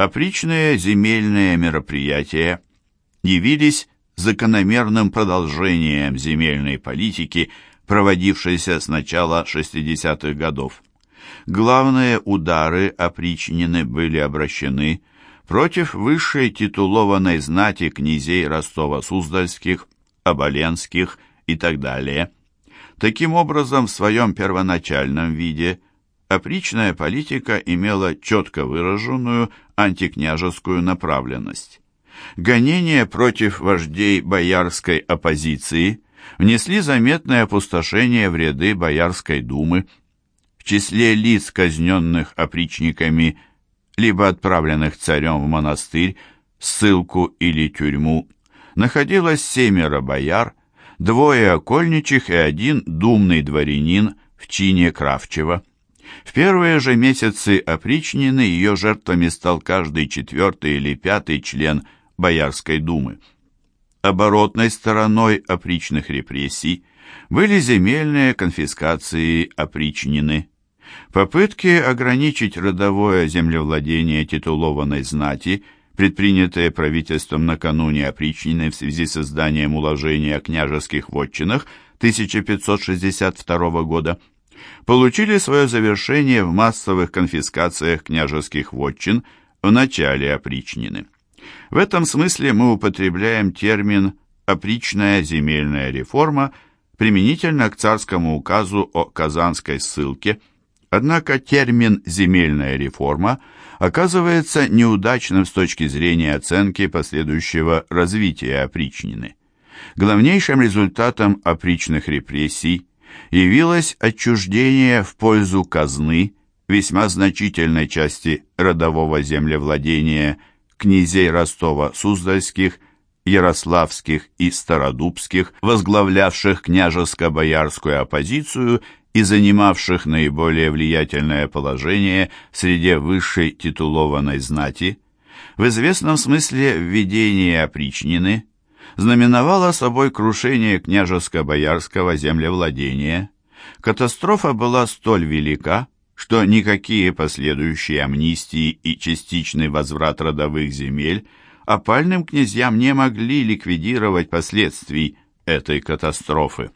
Опричные земельные мероприятия явились закономерным продолжением земельной политики, проводившейся с начала 60-х годов. Главные удары опричнины были обращены против высшей титулованной знати князей Ростова-Суздальских, Оболенских и так далее. Таким образом, в своем первоначальном виде опричная политика имела четко выраженную антикняжескую направленность. Гонения против вождей боярской оппозиции внесли заметное опустошение в ряды Боярской думы. В числе лиц, казненных опричниками, либо отправленных царем в монастырь, ссылку или тюрьму, находилось семеро бояр, двое окольничих и один думный дворянин в чине Кравчева. В первые же месяцы опричнины ее жертвами стал каждый четвертый или пятый член Боярской думы. Оборотной стороной опричных репрессий были земельные конфискации опричнины. Попытки ограничить родовое землевладение титулованной знати, предпринятые правительством накануне опричнины в связи с созданием уложения о княжеских вотчинах 1562 года, получили свое завершение в массовых конфискациях княжеских вотчин в начале опричнины. В этом смысле мы употребляем термин «опричная земельная реформа» применительно к царскому указу о Казанской ссылке, однако термин «земельная реформа» оказывается неудачным с точки зрения оценки последующего развития опричнины. Главнейшим результатом опричных репрессий явилось отчуждение в пользу казны весьма значительной части родового землевладения князей Ростова-Суздальских, Ярославских и Стародубских, возглавлявших княжеско-боярскую оппозицию и занимавших наиболее влиятельное положение среди высшей титулованной знати, в известном смысле введение опричнины знаменовало собой крушение княжеско-боярского землевладения. Катастрофа была столь велика, что никакие последующие амнистии и частичный возврат родовых земель опальным князьям не могли ликвидировать последствий этой катастрофы.